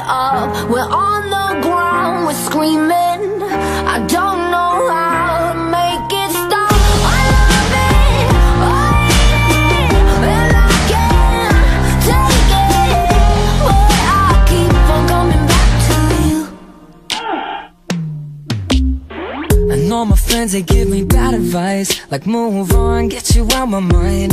up. We're on the ground, we're screaming. I don't know how to make it stop. I love it, I hate it And I can't take it. But I keep on coming back to you. I know my friends, they give me bad advice. Like move on, get you out my mind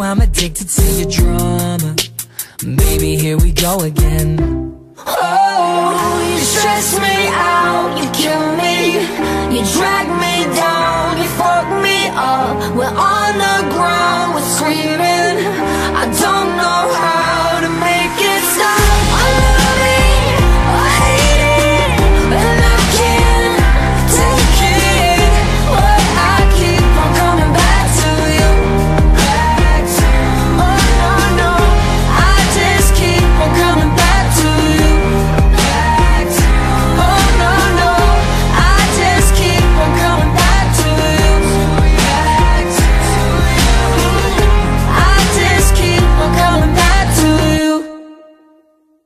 I'm addicted to your drama. Baby, here we go again. Oh, you stress me out, you kill me. You drag me down, you fuck me up. We're on the ground, we're screaming.